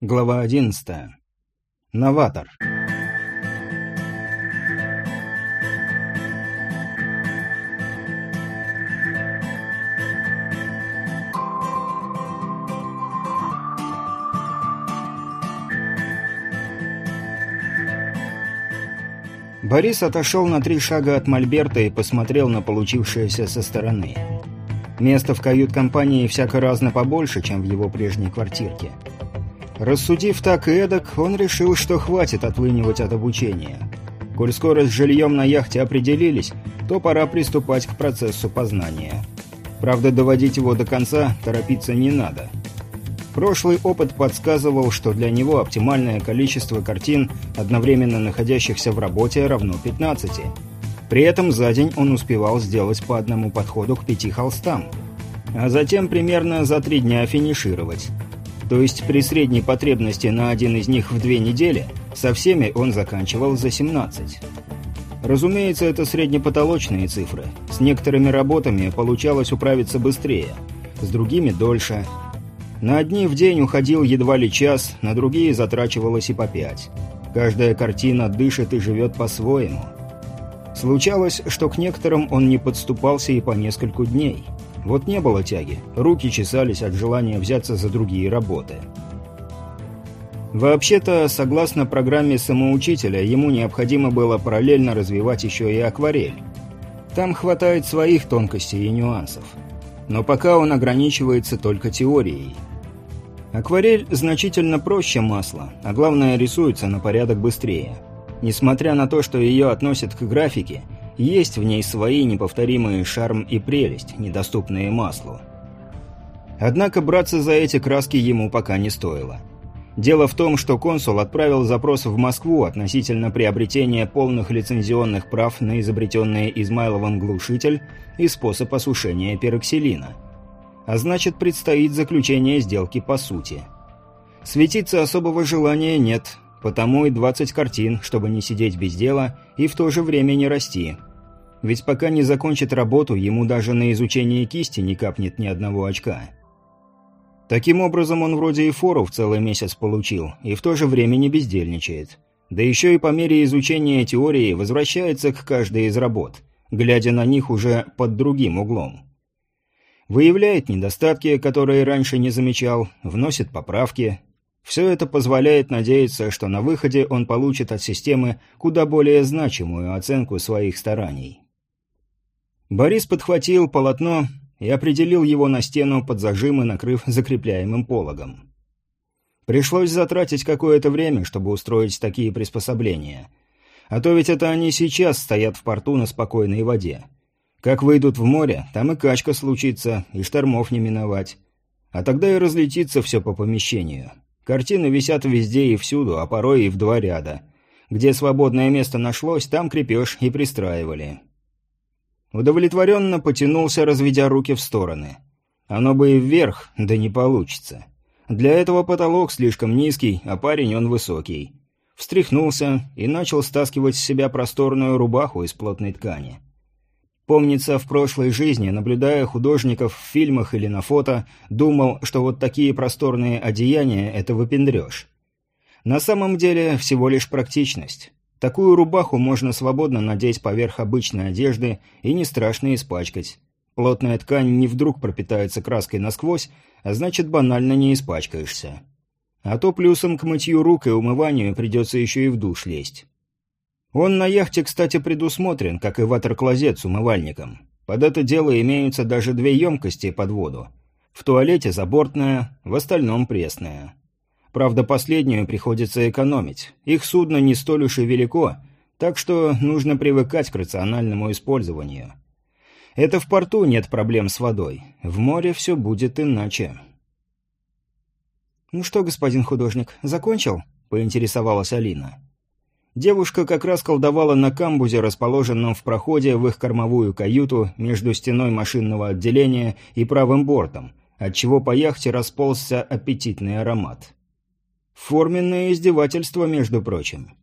Глава 11. Новатор. Борис отошел на три шага от Мольберта и посмотрел на получившееся со стороны. Место в кают-компании всяко разно побольше, чем в его прежней квартирке. Рассудив так и эдак, он решил, что хватит отлынивать от обучения. Коль скоро с жильем на яхте определились, то пора приступать к процессу познания. Правда, доводить его до конца торопиться не надо. Прошлый опыт подсказывал, что для него оптимальное количество картин, одновременно находящихся в работе, равно 15. При этом за день он успевал сделать по одному подходу к пяти холстам, а затем примерно за три дня финишировать. То есть при средней потребности на один из них в две недели со всеми он заканчивал за 17. Разумеется, это среднепотолочные цифры. С некоторыми работами получалось управиться быстрее, с другими дольше. На одни в день уходил едва ли час, на другие затрачивалось и по пять. Каждая картина дышит и живет по-своему. Случалось, что к некоторым он не подступался и по нескольку дней – вот не было тяги, руки чесались от желания взяться за другие работы. Вообще-то, согласно программе самоучителя, ему необходимо было параллельно развивать еще и акварель. Там хватает своих тонкостей и нюансов. Но пока он ограничивается только теорией. Акварель значительно проще масла, а главное рисуется на порядок быстрее. Несмотря на то, что ее относят к графике, есть в ней свои неповторимые шарм и прелесть, недоступные маслу. Однако браться за эти краски ему пока не стоило. Дело в том, что консул отправил запрос в Москву относительно приобретения полных лицензионных прав на изобретенный Измайловым глушитель и способ осушения пероксилина. А значит, предстоит заключение сделки по сути. Светиться особого желания нет, потому и 20 картин, чтобы не сидеть без дела и в то же время не расти – ведь пока не закончит работу, ему даже на изучение кисти не капнет ни одного очка. Таким образом, он вроде и фору в целый месяц получил, и в то же время не бездельничает. Да еще и по мере изучения теории возвращается к каждой из работ, глядя на них уже под другим углом. Выявляет недостатки, которые раньше не замечал, вносит поправки. Все это позволяет надеяться, что на выходе он получит от системы куда более значимую оценку своих стараний. Борис подхватил полотно и определил его на стену под зажимы, накрыв закрепляемым пологом. Пришлось затратить какое-то время, чтобы устроить такие приспособления. А то ведь это они сейчас стоят в порту на спокойной воде. Как выйдут в море, там и качка случится, и штормов не миновать. А тогда и разлетится все по помещению. Картины висят везде и всюду, а порой и в два ряда. Где свободное место нашлось, там крепеж и пристраивали. Удовлетворенно потянулся, разведя руки в стороны. Оно бы и вверх, да не получится. Для этого потолок слишком низкий, а парень он высокий. Встряхнулся и начал стаскивать с себя просторную рубаху из плотной ткани. Помнится, в прошлой жизни, наблюдая художников в фильмах или на фото, думал, что вот такие просторные одеяния – это выпендрёж. На самом деле, всего лишь практичность. Такую рубаху можно свободно надеть поверх обычной одежды и не страшно испачкать. Плотная ткань не вдруг пропитается краской насквозь, а значит банально не испачкаешься. А то плюсом к мытью рук и умыванию придется еще и в душ лезть. Он на яхте, кстати, предусмотрен, как и ватер-клозет с умывальником. Под это дело имеются даже две емкости под воду. В туалете забортная, в остальном пресная. Правда, последнюю приходится экономить. Их судно не столь уж и велико, так что нужно привыкать к рациональному использованию. Это в порту нет проблем с водой. В море все будет иначе. «Ну что, господин художник, закончил?» – поинтересовалась Алина. Девушка как раз колдовала на камбузе, расположенном в проходе в их кормовую каюту между стеной машинного отделения и правым бортом, отчего по яхте расползся аппетитный аромат. Форменное издевательство, между прочим.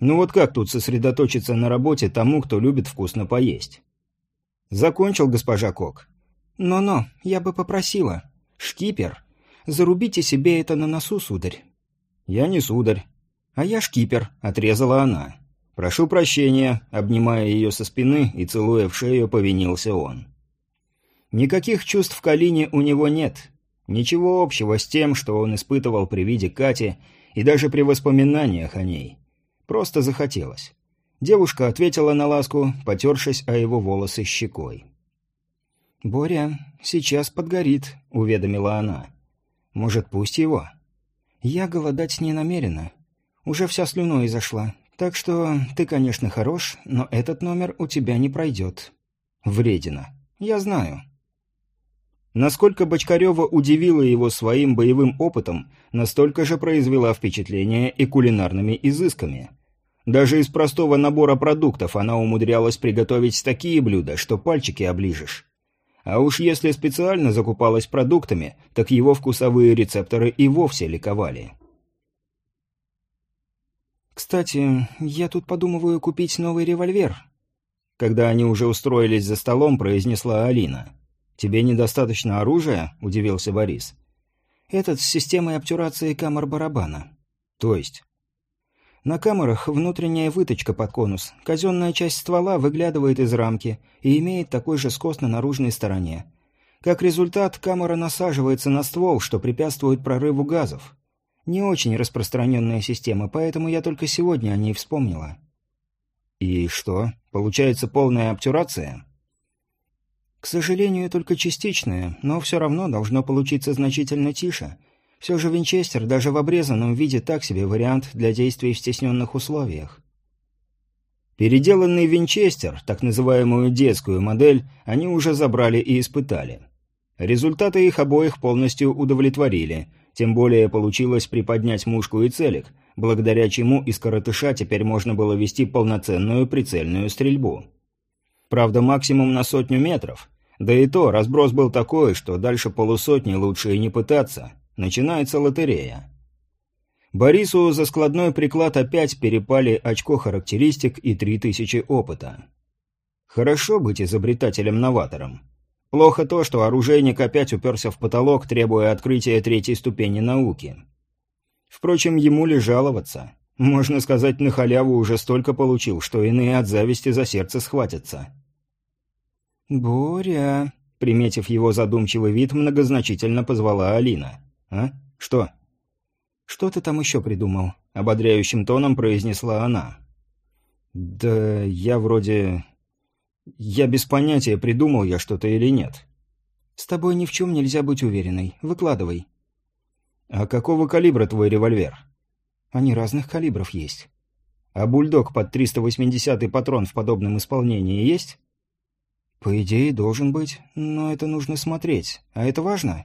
Ну вот как тут сосредоточиться на работе тому, кто любит вкусно поесть? Закончил госпожа Кок. Но-но, я бы попросила. Шкипер, зарубите себе это на носу, сударь. «Я не сударь». «А я шкипер», — отрезала она. «Прошу прощения», — обнимая ее со спины и целуя в шею, повинился он. Никаких чувств к Алине у него нет. Ничего общего с тем, что он испытывал при виде Кати и даже при воспоминаниях о ней. Просто захотелось. Девушка ответила на ласку, потершись о его волосы щекой. «Боря сейчас подгорит», — уведомила она. «Может, пусть его?» «Я голодать не намерена. Уже вся слюной изошла. Так что ты, конечно, хорош, но этот номер у тебя не пройдет». «Вредина. Я знаю». Насколько Бочкарева удивила его своим боевым опытом, настолько же произвела впечатление и кулинарными изысками. Даже из простого набора продуктов она умудрялась приготовить такие блюда, что пальчики оближешь. А уж если специально закупалась продуктами, так его вкусовые рецепторы и вовсе ликовали. «Кстати, я тут подумываю купить новый револьвер», когда они уже устроились за столом, произнесла Алина. «Тебе недостаточно оружия?» – удивился Борис. «Этот с системой обтюрации камер барабана». «То есть?» «На камерах внутренняя выточка под конус. Казенная часть ствола выглядывает из рамки и имеет такой же скос на наружной стороне. Как результат, камера насаживается на ствол, что препятствует прорыву газов. Не очень распространенная система, поэтому я только сегодня о ней вспомнила». «И что? Получается полная обтюрация?» К сожалению, только частичное, но все равно должно получиться значительно тише. Все же Винчестер даже в обрезанном виде так себе вариант для действий в стесненных условиях. Переделанный Винчестер, так называемую детскую модель, они уже забрали и испытали. Результаты их обоих полностью удовлетворили, тем более получилось приподнять мушку и целик, благодаря чему из коротыша теперь можно было вести полноценную прицельную стрельбу. Правда, максимум на сотню метров, да и то, разброс был такой, что дальше полусотни лучше и не пытаться. Начинается лотерея. Борису за складной приклад опять перепали очко характеристик и три тысячи опыта. Хорошо быть изобретателем-новатором. Плохо то, что оружейник опять уперся в потолок, требуя открытия третьей ступени науки. Впрочем, ему ли жаловаться? Можно сказать, на халяву уже столько получил, что иные от зависти за сердце схватятся. «Боря», — приметив его задумчивый вид, многозначительно позвала Алина. «А? Что?» «Что ты там еще придумал?» — ободряющим тоном произнесла она. «Да я вроде... Я без понятия, придумал я что-то или нет». «С тобой ни в чем нельзя быть уверенной. Выкладывай». «А какого калибра твой револьвер?» «Они разных калибров есть». «А бульдог под 380-й патрон в подобном исполнении есть?» «По идее, должен быть, но это нужно смотреть. А это важно?»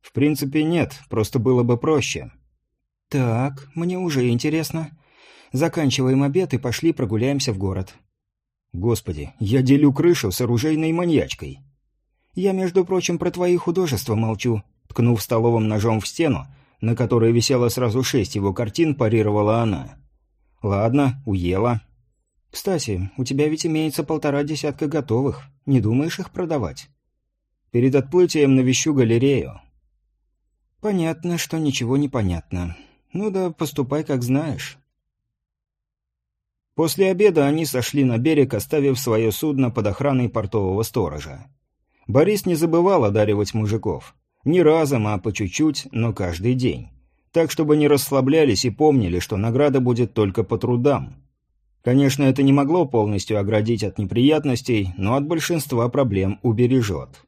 «В принципе, нет, просто было бы проще». «Так, мне уже интересно. Заканчиваем обед и пошли прогуляемся в город». «Господи, я делю крышу с оружейной маньячкой». «Я, между прочим, про твои художества молчу», ткнув столовым ножом в стену, на которой висело сразу шесть его картин, парировала она. «Ладно, уела». «Кстати, у тебя ведь имеется полтора десятка готовых. Не думаешь их продавать?» «Перед отплытием навещу галерею». «Понятно, что ничего не понятно. Ну да поступай, как знаешь». После обеда они сошли на берег, оставив свое судно под охраной портового сторожа. Борис не забывал одаривать мужиков. Не разом, а по чуть-чуть, но каждый день. Так, чтобы не расслаблялись и помнили, что награда будет только по трудам. Конечно, это не могло полностью оградить от неприятностей, но от большинства проблем убережет.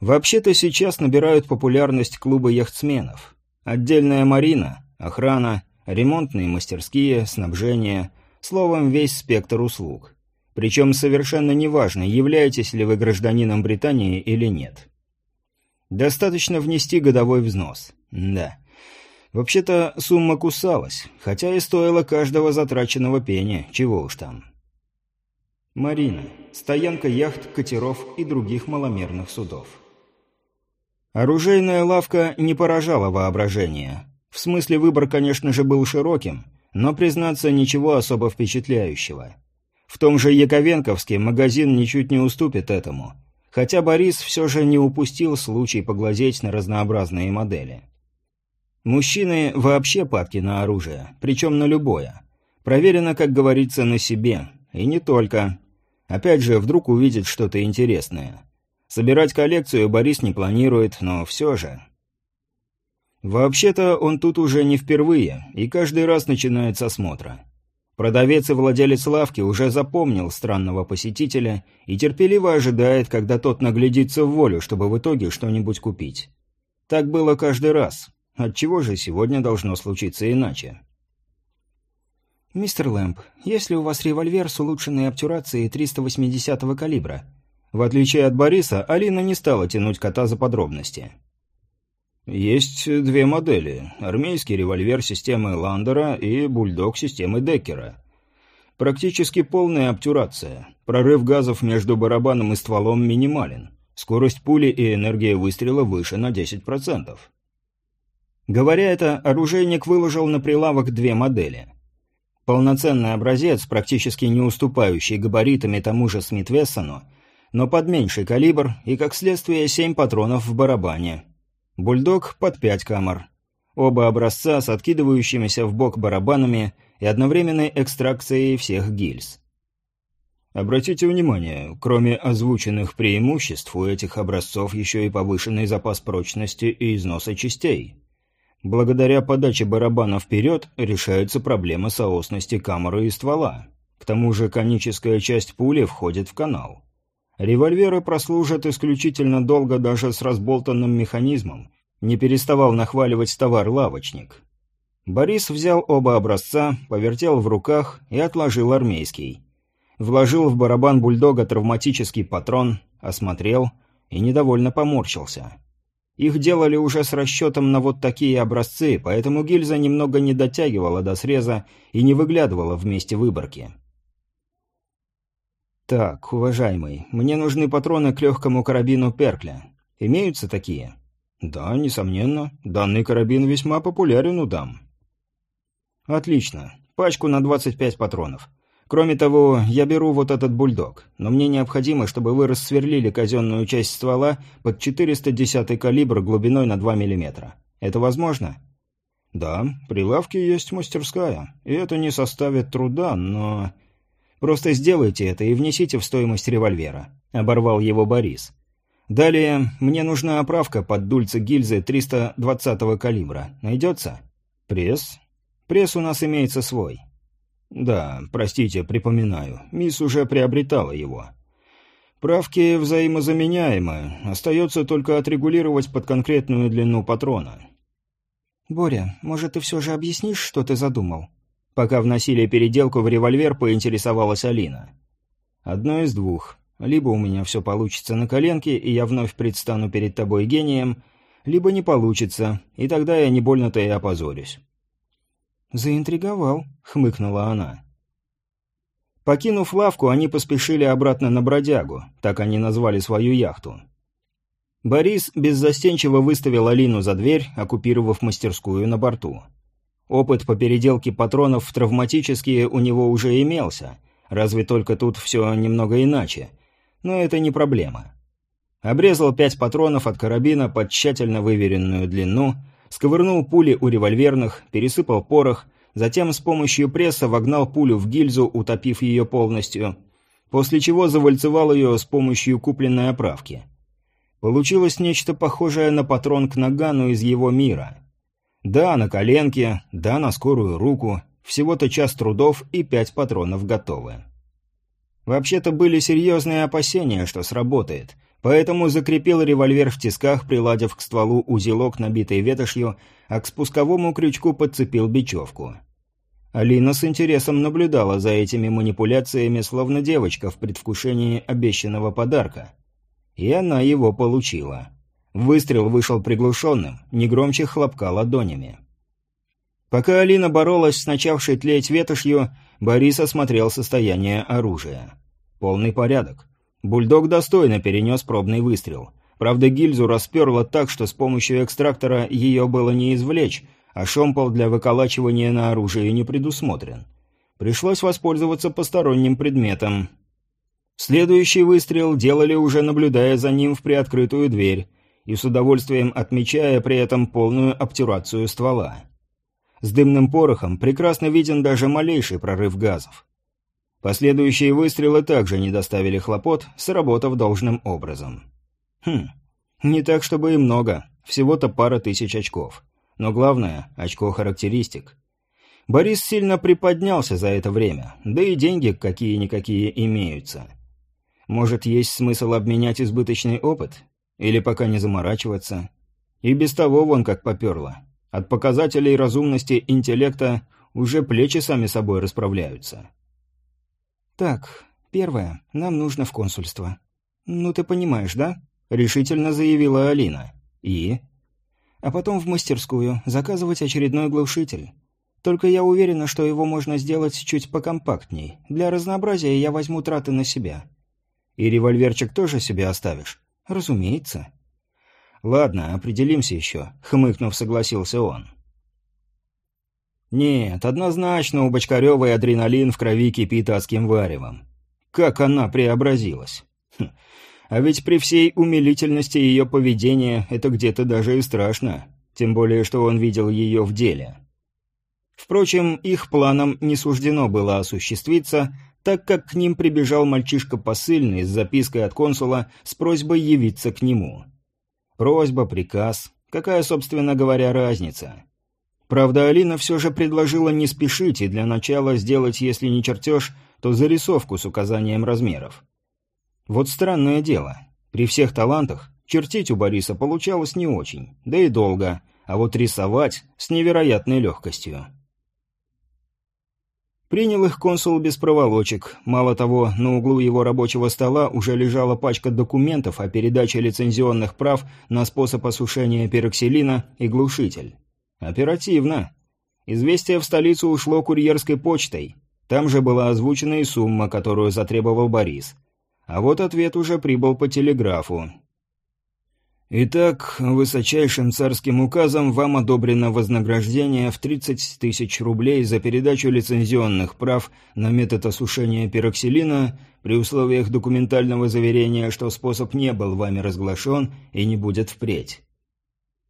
Вообще-то сейчас набирают популярность клубы яхтсменов. Отдельная марина, охрана, ремонтные мастерские, снабжение, словом, весь спектр услуг. Причем совершенно неважно, являетесь ли вы гражданином Британии или нет. Достаточно внести годовой взнос. Да. Вообще-то сумма кусалась, хотя и стоила каждого затраченного пения, чего уж там. Марина. Стоянка яхт, катеров и других маломерных судов. Оружейная лавка не поражала воображение. В смысле выбор, конечно же, был широким, но, признаться, ничего особо впечатляющего. В том же Яковенковске магазин ничуть не уступит этому, хотя Борис все же не упустил случай поглазеть на разнообразные модели. Мужчины вообще падки на оружие, причем на любое. Проверено, как говорится, на себе. И не только. Опять же, вдруг увидит что-то интересное. Собирать коллекцию Борис не планирует, но все же... Вообще-то он тут уже не впервые, и каждый раз начинает с осмотра. Продавец и владелец лавки уже запомнил странного посетителя и терпеливо ожидает, когда тот наглядится в волю, чтобы в итоге что-нибудь купить. Так было каждый раз. Отчего же сегодня должно случиться иначе? «Мистер Лэмп, есть ли у вас револьвер с улучшенной обтюрацией 380-го калибра?» В отличие от Бориса, Алина не стала тянуть кота за подробности. Есть две модели. Армейский револьвер системы Ландера и бульдог системы Деккера. Практически полная обтюрация. Прорыв газов между барабаном и стволом минимален. Скорость пули и энергия выстрела выше на 10%. Говоря это, оружейник выложил на прилавок две модели. Полноценный образец, практически не уступающий габаритами тому же Смит-Вессону, но под меньший калибр и, как следствие, семь патронов в барабане – Бульдог под пять камер. Оба образца с откидывающимися в бок барабанами и одновременной экстракцией всех гильз. Обратите внимание, кроме озвученных преимуществ, у этих образцов еще и повышенный запас прочности и износа частей. Благодаря подаче барабана вперед решается проблема соосности камеры и ствола. К тому же коническая часть пули входит в канал. Револьверы прослужат исключительно долго даже с разболтанным механизмом, не переставал нахваливать товар лавочник. Борис взял оба образца, повертел в руках и отложил армейский. Вложил в барабан бульдога травматический патрон, осмотрел и недовольно поморщился. Их делали уже с расчетом на вот такие образцы, поэтому гильза немного не дотягивала до среза и не выглядывала вместе выборки. «Так, уважаемый, мне нужны патроны к легкому карабину Перкля. Имеются такие?» «Да, несомненно. Данный карабин весьма популярен у дам». «Отлично. Пачку на 25 патронов. Кроме того, я беру вот этот бульдог, но мне необходимо, чтобы вы рассверлили казенную часть ствола под 410 калибр глубиной на 2 мм. Это возможно?» «Да, при лавке есть мастерская, и это не составит труда, но...» Просто сделайте это и внесите в стоимость револьвера», — оборвал его Борис. «Далее мне нужна оправка под дульце гильзы 320-го калибра. Найдется?» «Пресс?» «Пресс у нас имеется свой». «Да, простите, припоминаю. Мисс уже приобретала его». «Правки взаимозаменяемы. Остается только отрегулировать под конкретную длину патрона». «Боря, может, ты все же объяснишь, что ты задумал?» Пока вносили переделку в револьвер, поинтересовалась Алина. «Одно из двух. Либо у меня все получится на коленке, и я вновь предстану перед тобой гением, либо не получится, и тогда я не больно-то и опозорюсь». «Заинтриговал», — хмыкнула она. Покинув лавку, они поспешили обратно на бродягу, так они назвали свою яхту. Борис беззастенчиво выставил Алину за дверь, оккупировав мастерскую на борту. Опыт по переделке патронов в травматические у него уже имелся, разве только тут все немного иначе. Но это не проблема. Обрезал пять патронов от карабина под тщательно выверенную длину, сковырнул пули у револьверных, пересыпал порох, затем с помощью пресса вогнал пулю в гильзу, утопив ее полностью, после чего завальцевал ее с помощью купленной оправки. Получилось нечто похожее на патрон к нагану из его мира – да, на коленке, да, на скорую руку. Всего-то час трудов и пять патронов готовы. Вообще-то были серьезные опасения, что сработает, поэтому закрепил револьвер в тисках, приладив к стволу узелок, набитый ветошью, а к спусковому крючку подцепил бечевку. Алина с интересом наблюдала за этими манипуляциями, словно девочка в предвкушении обещанного подарка. И она его получила. Выстрел вышел приглушенным, не громче хлопка ладонями. Пока Алина боролась с начавшей тлеть ветошью, Борис осмотрел состояние оружия. Полный порядок. Бульдог достойно перенес пробный выстрел. Правда, гильзу расперло так, что с помощью экстрактора ее было не извлечь, а шомпол для выколачивания на оружие не предусмотрен. Пришлось воспользоваться посторонним предметом. Следующий выстрел делали уже наблюдая за ним в приоткрытую дверь, и с удовольствием отмечая при этом полную обтюрацию ствола. С дымным порохом прекрасно виден даже малейший прорыв газов. Последующие выстрелы также не доставили хлопот, сработав должным образом. Хм, не так, чтобы и много, всего-то пара тысяч очков. Но главное – очко характеристик. Борис сильно приподнялся за это время, да и деньги какие-никакие имеются. Может, есть смысл обменять избыточный опыт? Или пока не заморачиваться? И без того вон как поперло. От показателей разумности интеллекта уже плечи сами собой расправляются. «Так, первое, нам нужно в консульство». «Ну, ты понимаешь, да?» — решительно заявила Алина. «И?» «А потом в мастерскую, заказывать очередной глушитель. Только я уверена, что его можно сделать чуть покомпактней. Для разнообразия я возьму траты на себя». «И револьверчик тоже себе оставишь?» «Разумеется». «Ладно, определимся еще», — хмыкнув, согласился он. Нет, однозначно у Бочкаревой адреналин в крови кипит адским варевом. Как она преобразилась. Хм. А ведь при всей умилительности ее поведения это где-то даже и страшно. Тем более, что он видел ее в деле. Впрочем, их планам не суждено было осуществиться, так как к ним прибежал мальчишка посыльный с запиской от консула с просьбой явиться к нему. Просьба, приказ. Какая, собственно говоря, разница? Правда, Алина все же предложила не спешить и для начала сделать, если не чертеж, то зарисовку с указанием размеров. Вот странное дело. При всех талантах чертить у Бориса получалось не очень, да и долго, а вот рисовать с невероятной легкостью. Принял их консул без проволочек. Мало того, на углу его рабочего стола уже лежала пачка документов о передаче лицензионных прав на способ осушения пероксилина и глушитель. Оперативно. Известие в столицу ушло курьерской почтой. Там же была озвучена и сумма, которую затребовал Борис. А вот ответ уже прибыл по телеграфу. Итак, высочайшим царским указом вам одобрено вознаграждение в 30 тысяч рублей за передачу лицензионных прав на метод осушения пероксилина при условиях документального заверения, что способ не был вами разглашен и не будет впредь.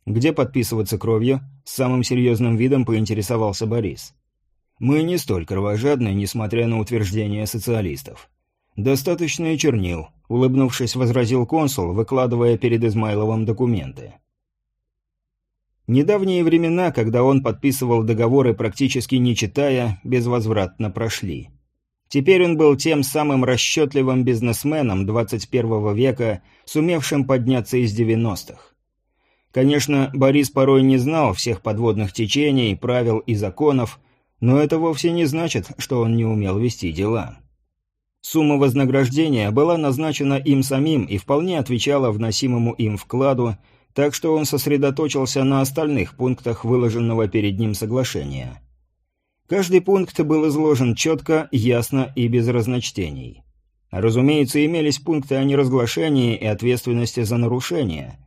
Где подписываться кровью? С самым серьезным видом поинтересовался Борис. Мы не столь кровожадны, несмотря на утверждения социалистов. Достаточно и чернил, улыбнувшись, возразил консул, выкладывая перед Измайловым документы. Недавние времена, когда он подписывал договоры практически не читая, безвозвратно прошли. Теперь он был тем самым расчетливым бизнесменом 21 века, сумевшим подняться из 90-х. Конечно, Борис порой не знал всех подводных течений, правил и законов, но это вовсе не значит, что он не умел вести дела. Сумма вознаграждения была назначена им самим и вполне отвечала вносимому им вкладу, так что он сосредоточился на остальных пунктах выложенного перед ним соглашения. Каждый пункт был изложен четко, ясно и без разночтений. Разумеется, имелись пункты о неразглашении и ответственности за нарушения –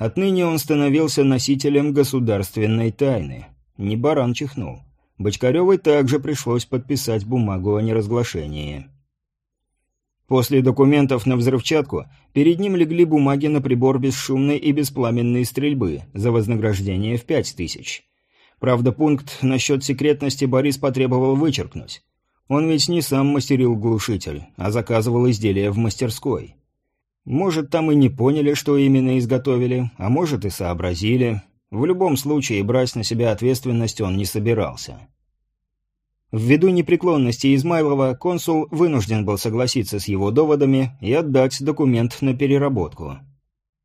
Отныне он становился носителем государственной тайны. Не баран чихнул. Бочкаревой также пришлось подписать бумагу о неразглашении. После документов на взрывчатку перед ним легли бумаги на прибор бесшумной и беспламенной стрельбы за вознаграждение в пять тысяч. Правда, пункт насчет секретности Борис потребовал вычеркнуть. Он ведь не сам мастерил глушитель, а заказывал изделия в мастерской. Может, там и не поняли, что именно изготовили, а может и сообразили. В любом случае, брать на себя ответственность он не собирался. Ввиду непреклонности Измайлова, консул вынужден был согласиться с его доводами и отдать документ на переработку.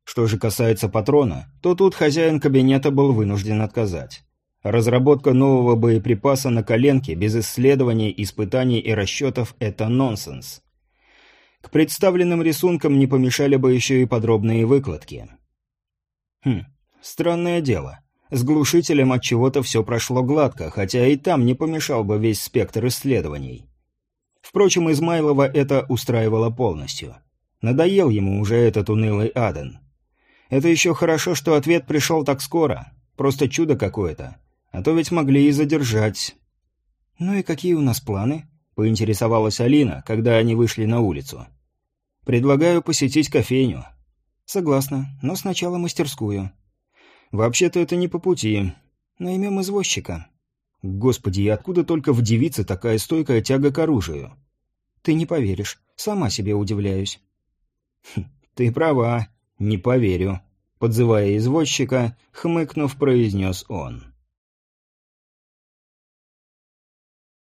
Что же касается патрона, то тут хозяин кабинета был вынужден отказать. Разработка нового боеприпаса на коленке без исследований, испытаний и расчетов – это нонсенс. К представленным рисункам не помешали бы еще и подробные выкладки. Хм, странное дело. С глушителем от чего-то все прошло гладко, хотя и там не помешал бы весь спектр исследований. Впрочем, Измайлова это устраивало полностью. Надоел ему уже этот унылый Аден. Это еще хорошо, что ответ пришел так скоро. Просто чудо какое-то. А то ведь могли и задержать. «Ну и какие у нас планы?» — поинтересовалась Алина, когда они вышли на улицу. Предлагаю посетить кофейню. «Согласна, но сначала мастерскую». «Вообще-то это не по пути. Наймем извозчика». «Господи, и откуда только в девице такая стойкая тяга к оружию?» «Ты не поверишь. Сама себе удивляюсь». «Хм, «Ты права. Не поверю», — подзывая извозчика, хмыкнув, произнес он.